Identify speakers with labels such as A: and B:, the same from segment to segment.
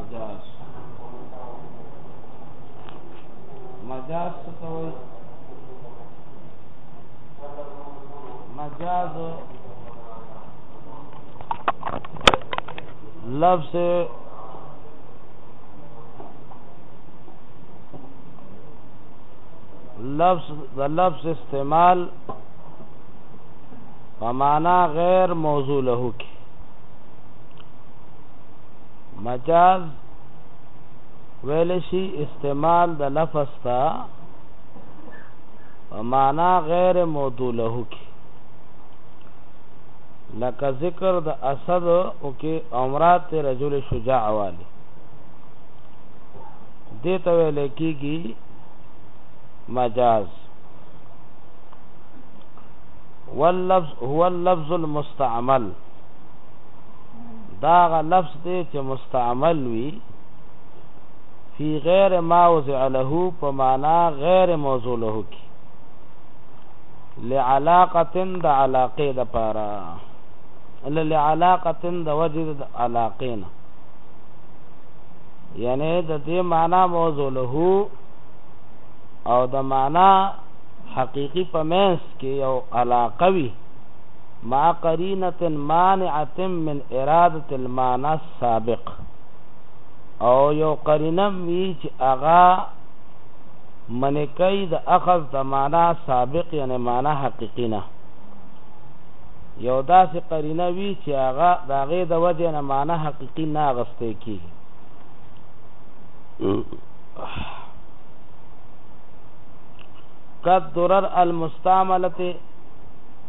A: مجاز مجاز څه ته وایي مجاز لفظ لفظ د لفظ استعمال په معنا غیر موضوع له کې مجاز ویل شي استعمال د لفظ تا په معنا غیر موضوع له کې لکه ذکر د اسد او کې امرات رجل شجاع والی دې ته ویل کېږي مجاز واللفظ هو اللفظ المستعمل دا غ لفظ دی چې مستعمل وي فی غیر موضع له په معنا غیر موضوع له کې لعلاقتن د علاقې د پاره الا لعلاقتن د وجد د علاقې نه یعنی د دې معنا موضوع له او د معنا حقيقي په مینس کې یو علاقه وي مع قرینة مانعة من ارادة المعنی السابق او یو قرینه هم وي چې هغه منع کوي د اخذ د معنا سابق یعنې معنا حقیقي نه یو داسې قرینه وي چې هغه د هغې د وجې نه معنا حقیقي نه اغستی کېږي قد درر المستعملت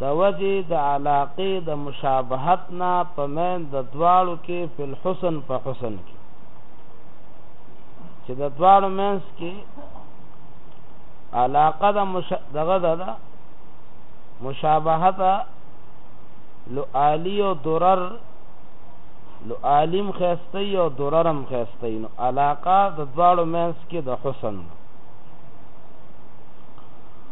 A: د وجې د علاقې د مشابهت نه په مین د دواړو کې فی الحسن په حسن کې چې د دواړو مینس کې علاقه د مش... دغه ده ده مشابهت لعالی او درر لعالم خستی او دررم خستی نو علاقه د دواړو مینس کې د حسن ده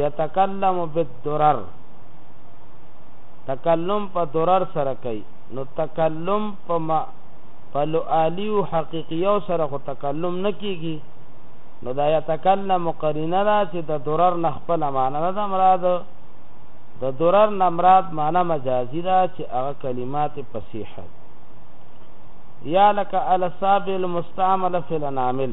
A: یتکلم بالدرر تکلم په درر سره کوي نو تکلم په ما په لعالی او حقیقیو سره خو تکلم نه کیږي نو دا یتکلم قرینه را چې د درر نه خپل معنا نه ده مراد د درر نه مراد معنا مجازی ده چې هغه کلمات فصیحه یا لک الصاب المستعمل فی الانامل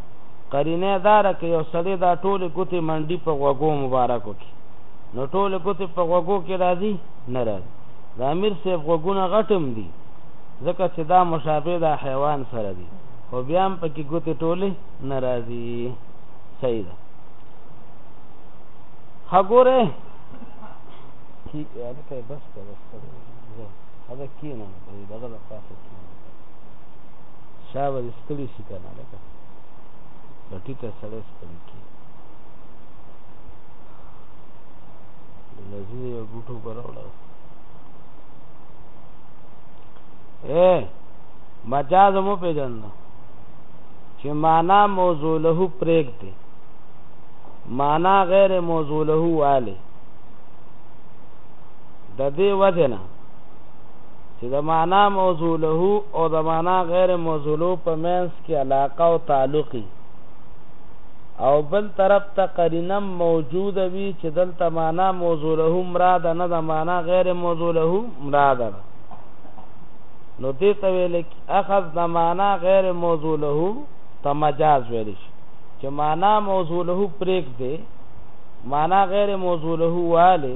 A: قرینه دا ده که یو سړی دا ټولې ګوتې منډي په غوږو مبارکو کې نو ټولې ګوتې په غوږو کې راځي نه راځي د امیر صاحب غوږونه غټم دي ځکه چې دا مشابه دا حیوان سره دي خو بیا هم پکې ګوتې ټولې نه راځي صحیح ده ښه ګوره هلته بس ته بس ته زه هغه کېنم دغه د پاسه کېنم شابه دې ستړي شي که نه د ټیټه سړی سپل کی د لذیذ یو بوټو پر وړه اے مجاز مو پیجن چې معنا موضوع له پرېګ دی معنا غیر موضوع له واله د دې وجنه چې د مانا موضوع له او د مانا غیر موضوع له په منځ کې علاقه او تعلق او بل طرف ته قرینه موجوده وي چې دلته مانا موضوع له مراد نه د مانا غیر موضوع له مراد ده نو دې ته ویل اخذ د معنا غیر موضوع له ته مجاز ویل شي چې معنا موضوع له پرېږ دی معنا غیر موضوع له واله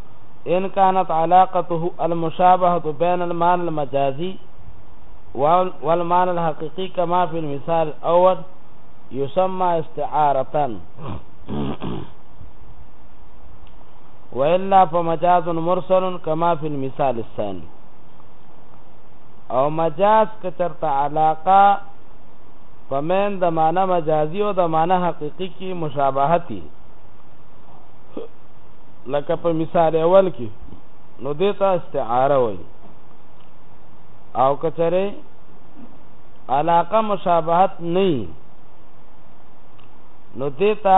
A: إن كانت علاقته المشابهة بين المعنى المجازي والمعنى الحقيقي كما في المثال الأول يسمى استعارة وإلا فمجاز مرسل كما في المثال الثاني او مجاز که چرته علاقه پمن د معنا مجازي او د معنا حقيقي کې مشابهت لکه په مثال اول کې نو دې ته استعاره وایي او کچره علاقه مشابهت نه نو دې ته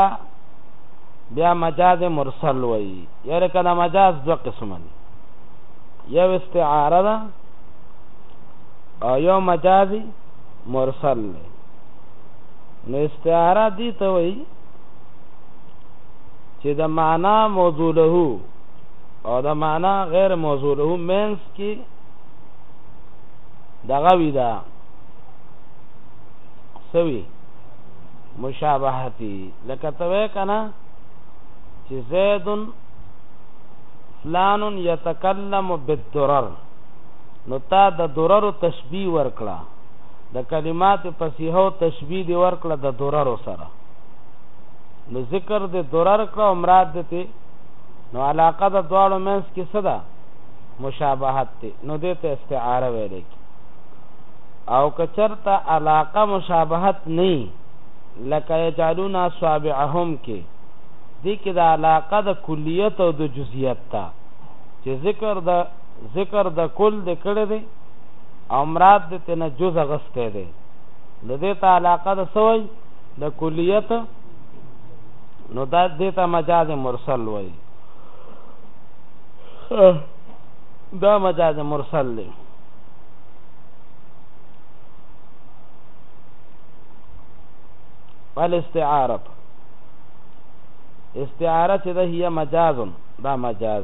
A: بیا مجاز مرسل وایي یاره کله مجاز دوه قسمه دي یو استعاره ده او یو مجازي مرسل دی نو استعاره دي ته وایي چې د معنی موضوع له او د معنی غیر موضوع له مینس کې دغه وی دا سوي مشابهتي لکه توې کنا چې زید فلان یتکلم بالدرر نو تا د درر تشبیه ورکړه د کلمات فصیحو تشبیه دی ورکړه د درر سره نو ذکر د درر کړه او مراد د ته نو علاقه د دواړو منس کې څه ده مشابهت ته نو د ته استعاره ویل کی او کچرته علاقه مشابهت نه لکه یجعلون اصابعهم کې دې کې د علاقه د کلیت او د جزئیت ته چې ذکر د ذکر د کل د کړه دی او مراد د تنجز غسته دی د دې تعلقه د سوی د کلیت نو دا دیتا مجاز مرسل وای دا مجاز مرسل دی والاستعاره استعاره چې ده هي مجاز دا مجاز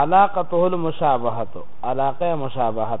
A: علاقته المشابهه علاقه مشابهت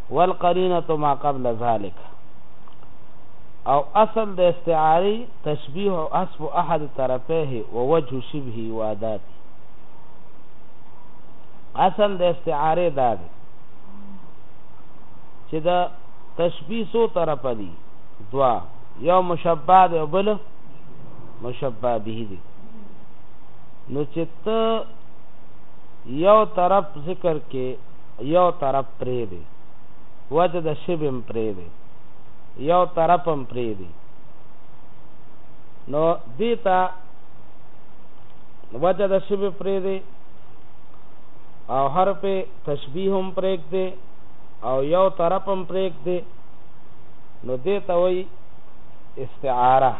A: والقرینة ما قبل ذلک، او اصل د استعاري تشبیه حذف احد طرفیه ووجه شبهه واداته، اصل د استعارې دا دی چې د تشبیه څو طرفه دي دوا یو مشبه دی او بل مشبه به دی نو چې ته یو طرف ذکر کې یو طرف پریږدی وجه د شبه هم پریږدی یو طرف هم پریږدی نو دیتا وجه د شبه پریږدی او حرف تشبیه هم پریږدی او یو طرف هم پریږدی نو دیتا وای استعاره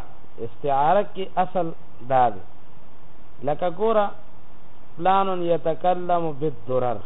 A: استعاره کې اصل دا دی لکه ګوره فلان یتکلم بالدرر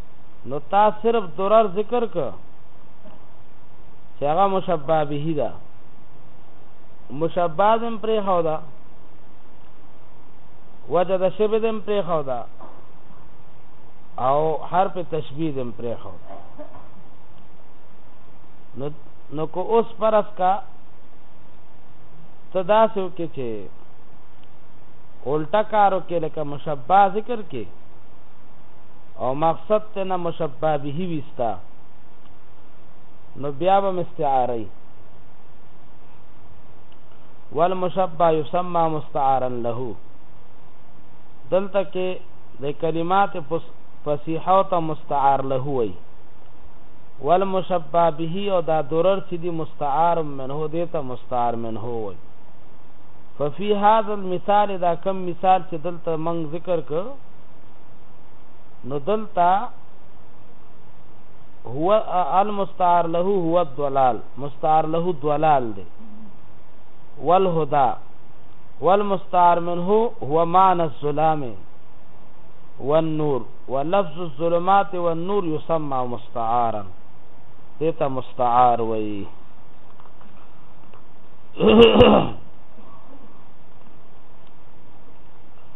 A: نو تا صرف درر ذکر ک چې هغه مشبه به ده مشبه دم پرې خو ده وجه د شبه دم پرې خو ده او حرف تشبیه دم پرې خو ده نو نو کو اوس پرس کا تدا سو کې چې الټا کارو کې لکه مشبہ ذکر کې او مقصد ته نه مشبه به وي ستا نو بیا به مستعاره والمشبه يسمى مستعارا له دلته کې د کلمات فصیحه او ته مستعار له وي والمشبه به او دا درر چې دی مستعار منه دی ته مستعار منه وي ففي هذا المثال دا کم مثال چې دلته من ذکر کړ نو دلتا هو المستعار له هو الضلال مستعار له الضلال دی والهدى والمستعار منه هو معنى الظلام والنور ولفظ الظلمات والنور يسمى مستعارا دیتا مستعار وی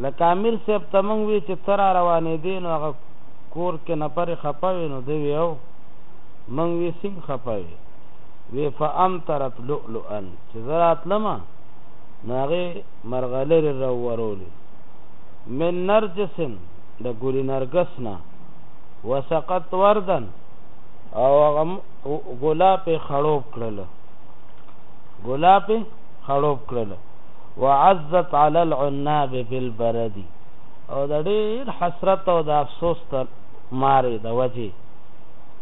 A: لکه امیر صاحب ته مونږ وی چې تر روانې دي نو هغه کور کې نفر خپه وي نو دی ویو مونږ وی سنګ خپه وي وی فامطرت لؤلؤا چې زرات لمه ناغه مرغلر راورولې من نرجسن د ګل نرګس نه وسقط وردن او ګلاب خړوب کړل ګلاب خړوب کړل وعزت علی العناب فی البرد او د ډېر حسرت او د افسوس د مارې د وجې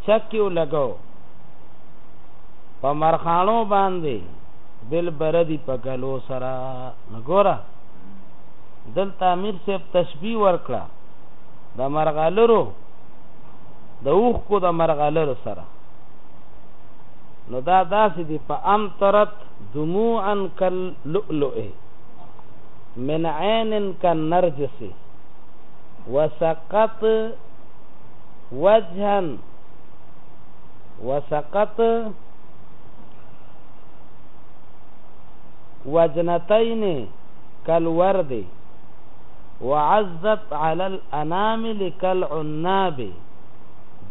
A: چک یې ولګو په مرخانو باندې بالبرد په ګلو سره نو ګوره دلته امیر صاحب تشبیه ورکړه د مرغلرو د اوښکو د مرغلرو سره نو دا داسې دی په ام ترت دموعا کاللؤلؤ من عین کالنرجس وسقط وجها وسقط وجنتين كالورد وعزت على الانامل كالعناب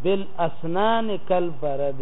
A: بالاسنان كالبرد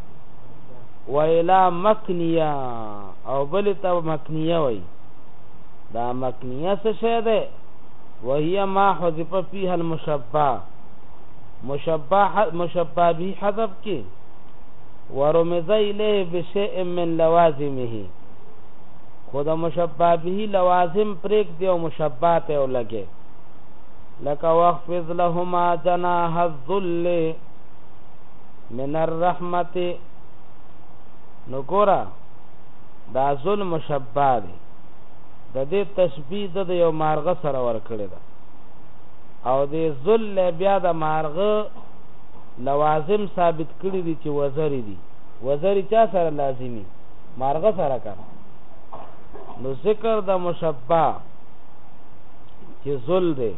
A: ویلا مکنیه او بل ته مکنیه وای دا مکنیه څه شی ده وهي ما حذف فيها المشبه مشبه مشبه به حذف کی ورمز الیه بشیء من لوازمه خود مشبه به لوازم پریک دی او مشبه ته ولګي لك واخفض لهما جناح الذل من الرحمت نو ګورا دا ذل مشبع دی د دې تشبیه د یو مارغه سره ورکړی ده او د ذل بیا د مارغه لوازم ثابت کړی دي چې وزری دي وزری چا سره لازمی مارغه سره کړ نو ذکر د مشبع چې ذل دی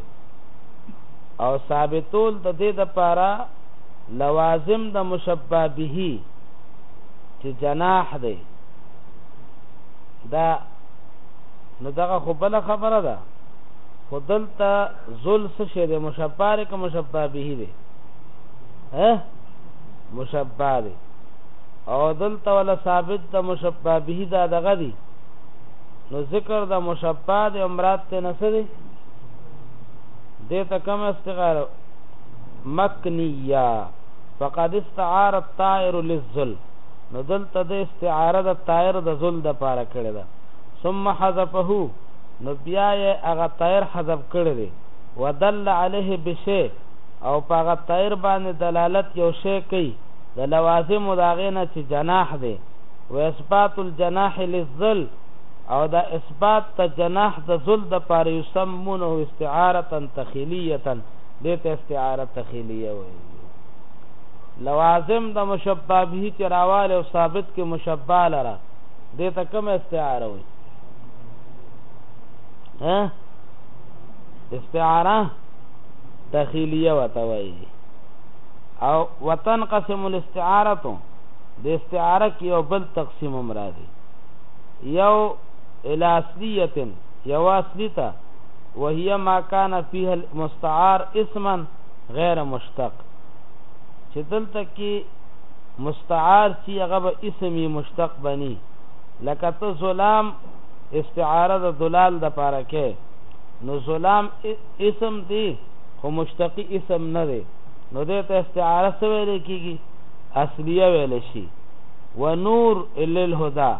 A: او ثابتول د دې د پاره لوازم د مشبه به چې جناح دی دا نو دغه خو بل خبره ده خو دلته ذل څه شی دی مشبه دی که مشبه به دی ها مشبه دی او دلته ولا ثابت د مشبه به دا دغه دی نو ذکر د مشبه د امرات ته نسری دې ته کوم استغاره مکنیه، فقد استعار الطائر للذل، نو دلته ده استعاره د طائر د ذل دپاره کړې ده، ثم حذفه، نو بیا یې هغه طائر حذف کړی دی، ودل علیه بشیء، او په هغه طائر باندې دلالت یو شی کوي د لوازمو د هغې نه چې جناح دی، واثبات الجناح للذل، او دا اثبات د جناح د ذل دپاره یسمونه استعارة تخیلیة، دې ته استعاره تخیلیه وایي لوازم د مشبه به چې راواله او ثابت کې مشبه لره دې ته کوم استعاره وایي ها استعاره تخیلیه وته وایي او وطن قسم الاستعاره ته د استعاره کې یو بل تقسیم مرادي یو الاصلیه یو اصلیته وهي ما کان فيه المستعار اسما غیر مشتق چې دلته کې مستعار چې هغه به اسمي مشتق بني لکه ته ظلام استعاره د دلال د پاره کې نو ظلام اسم دی خو مشتقی اسم نه دی نو دې ته استعاره څه ویل کیږي اصلیه ویل شي ونور للهدى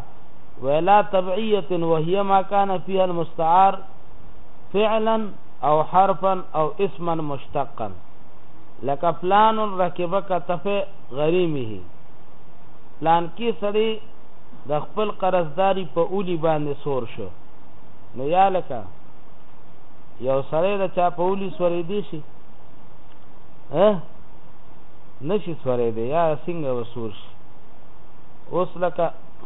A: ولا تبعیه وهي ما كان فيها المستعار فعلا او حرفا او اسما مشتقا لك فلان ركبك تفه غريمه پلان کې سړی د خپل قرضداري په اولی باندې سور شو نو یا لکه یو سړی د چا په اولی سورې دی شي ها نشي سورې دی یا څنګه وسور شي اوس لکه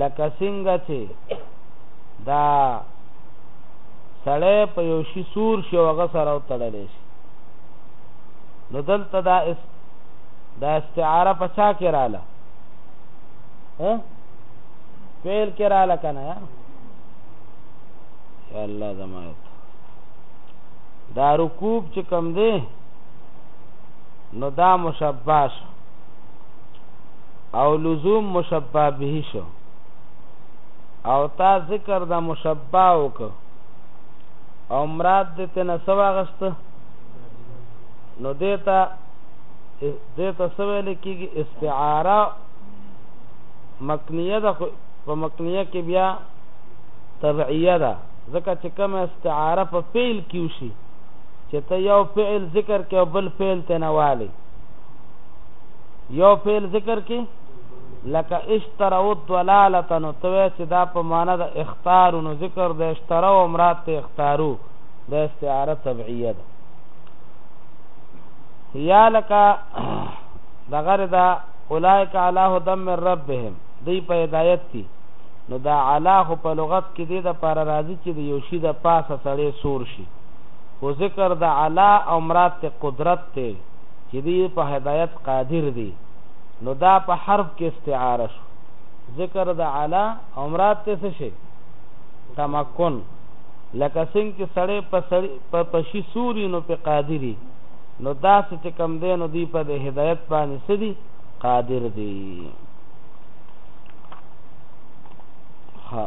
A: لکه څنګه چې دا سړی په یو شي سور شي او هغه سره وتړلی شي نو دلته دا اس دا استعاره په چا کې رااله ها فعل کې رااله که نه یا الله زما دا رکوب چې کم دی نو دا مشبه شو او لزوم مشبه به شو او تا ذکر د مشبه وک او مراد د تنه سوا غست نو دیتا دیتا سوی لکیږي استعاره مکنیه ده په مکنیه کې بیا تبعیه ده ځکه چې کوم استعاره په فعل کې وشي چې ته یو فعل ذکر کې او بل فعل ته نه والی یو فعل ذکر کې لکه اشتروا الضلاله نو ته چې دا په معنا د اختار نو ذکر د اشترا او مراد ته اختارو د استعاره طبيعيه ده یا لکه دغره دا اولائک علی هدم من ربهم دی په هدایت دي نو دا علا خو په لغت کې دی د پر راضی چې د یوشي د پاسه سړی سور شي خو ذکر د علا او مراد ته قدرت ته چې دی په هدایت قادر دی نو دا په حرف کې استعاره شو ذکر د علا او مراد ته څه شي تمکن لکه څنګه چې سړی په سړی په پشي سوري نو په قادری نو داسې چې کم دی نو دی په د هدایت باندې سدي قادر دی ها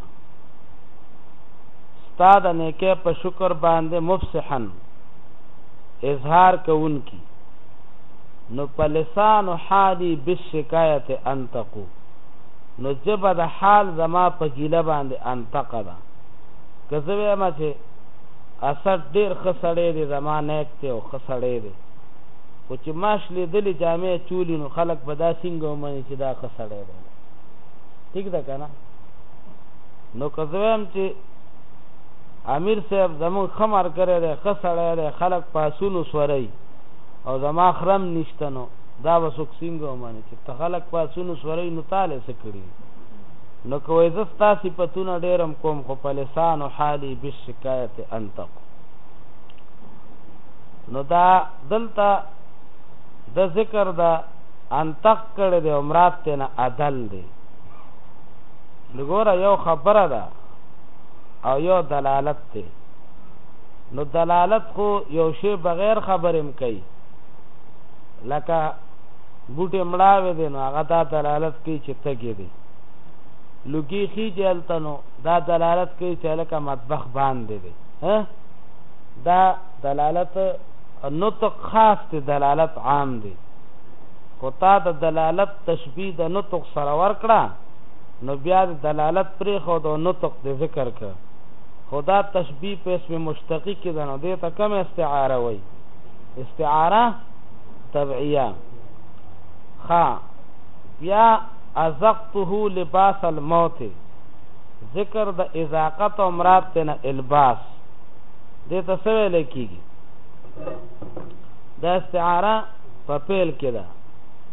A: ستا د نیکه په شکر باندې مفسحن اظهار کوونکی نو په لسان حالی بالشکایت انتقو نو جبه د حال زما په ګیله باندې انتقه ده که زه وایم چې اسد ډیر ښه سړی دی زما نیک دی او ښه سړی دی خو چې ماش لیدلې جامع چولی نو خلک به دا څنګه ومني چې دا ښه سړی دی ټیک ده که نه نو که زه وایم چې امیر صاحب زمون خمر کړی دی ښه سړی دی خلک پاسونو سوري او زما خرم نشته نو دا به څوک څنګه ومني چې ته خلک پاسونو سوري نو تاله څه کړي نو که وایي زه ستا صفتونه ډېرم کوم خو په لسانو حالي بشکایت انتق نو دا دلته د ذکر د انتق کړی دی او مراد ته نه عدل دی نګوره یو خبره ده او یو دلالت ته نو دلالت خو یو شی بغیر خبرم کوي لکه بوټه مړاوې دي نو هغه دا دلالت کوي چې تګې دي لوګي خي جلته نو دا دلالت کوي چې لکه مطبخ باندې دي ها دا دلالت نطق خاص ته دلالت عام دي خو تا د دلالت تشبیه د نطق سره ورکړه نو بیا د دلالت پرېښود او نطق دې ذکر کړ خو دا تشبیه په اسم مشتقي کې ده نو دې ته کومه استعاره وایي استعاره طبعیه ښه بیا ازقته لباس الموت ذکر د ازاقت او مراد ته نه الباس دې ته څه ویل کېږي دا استعاره په پیل کې ده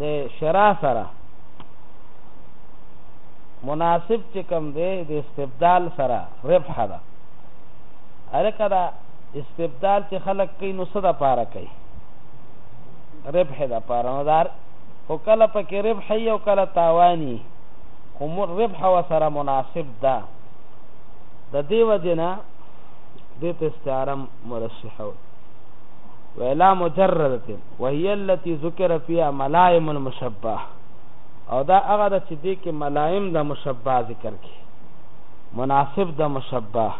A: د شرا سره مناسب چې کوم دی د استبدال سره ربح ده الکه دا استبدال چې خلک کوي نو څه د پاره کوي ربح د پاره نو دار او کله پکې ربح یو کله تاوانی خو ربح و سره مناسب ده د دې وجنه د تستارم مرشحه ویلا مجرده وهي التي ذکر فيها ملایم المشبه او دا هغه ده چې دې کې ملایم د مشبه ذکر کې مناسب د مشبه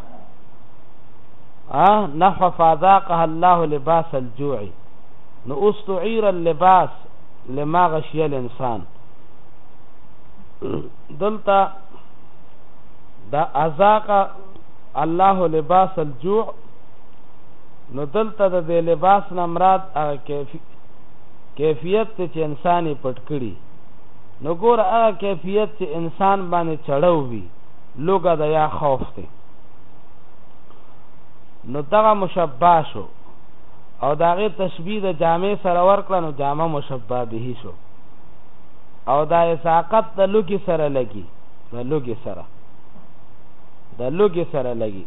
A: اه نحو فذاقها الله لباس الجوع نو استعير اللباس لما غشي الانسان دلته دا ازاق الله لباس الجوع نو دلته د دې لباس نه مراد هغه کیفیت دی چې انسان یې پټ کړي، نو ګوره هغه کیفیت چې انسان باندې چړو وي، لوږه ده یا خوف دی، نو دغه مشبه شو او د هغې تشبیه د جامع سره ورکړه نو جامع مشبه به شو او دا اساقت د لوګي سره لګي د لوګي سره د لوګي سره لګي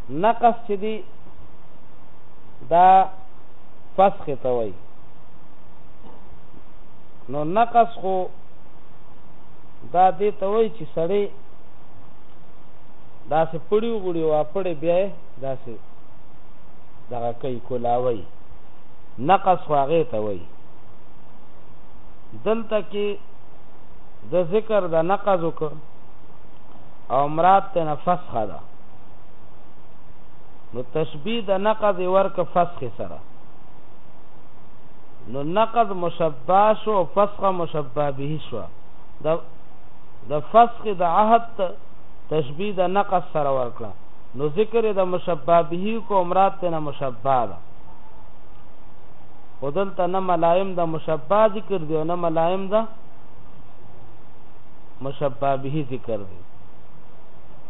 A: نقص چې دی دا فسخ ته وایي نو نقص خو دا دې ته وایي چې سړی داسې پړی وګړي واپړې بیا داسې دغه کوي کولاوي نقص واغې ته وایي دلته کې د ذکر د نقض او مراد ته نفسخه ده نو تشبیه د نقض ورک فسخ سره نو نقض مشبع شو او فسخ مشبع به شو د د فسخ د عهد تشبیه د نقض سره ورکړه نو ذکر د مشبع به کو مراد ته نه مشبع ده ودلته نه ملایم د مشبع ذکر دی او نه ملایم ده مشبه به ذکر دی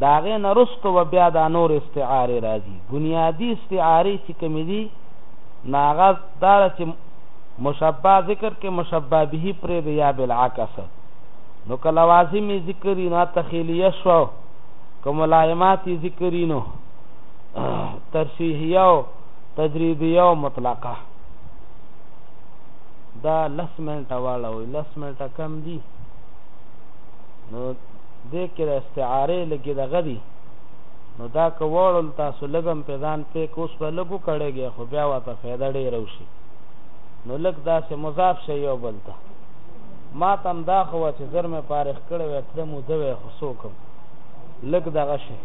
A: د هغې نه وروسته به بیا دا نورې استعارې راځي. بنیادي استعارې چې کومې دي نو هغه دا ده چې مشبه ذکر کړې مشبه به پرېږدې یا بالعکس نو که لوازم یې ذکر وي نو هلته خیلیه شوه که ملایمات یې ذکر وي نو ترشیحیه او تجریدیه او مطلقه دا لس منټه واړوئ لس منټه کم دي نو دې کې د استعارې لږې دغه دي نو دا که وړل تاسو لږم په ځان پې که اوس به لږو کړېږي خو بیا ورته فایده ډېره وشي نو لږ داسې مضاف شي یو بل ته ما ته هم دا خو وه چې زر مې پارخ کړی وی تله موده وی خو څه وکړم لږ دغه شي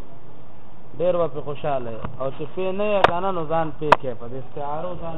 A: ډېر به پې خوشحاله او چې پې نه یې که نه نو ځان پې کې په دې استعارو ځان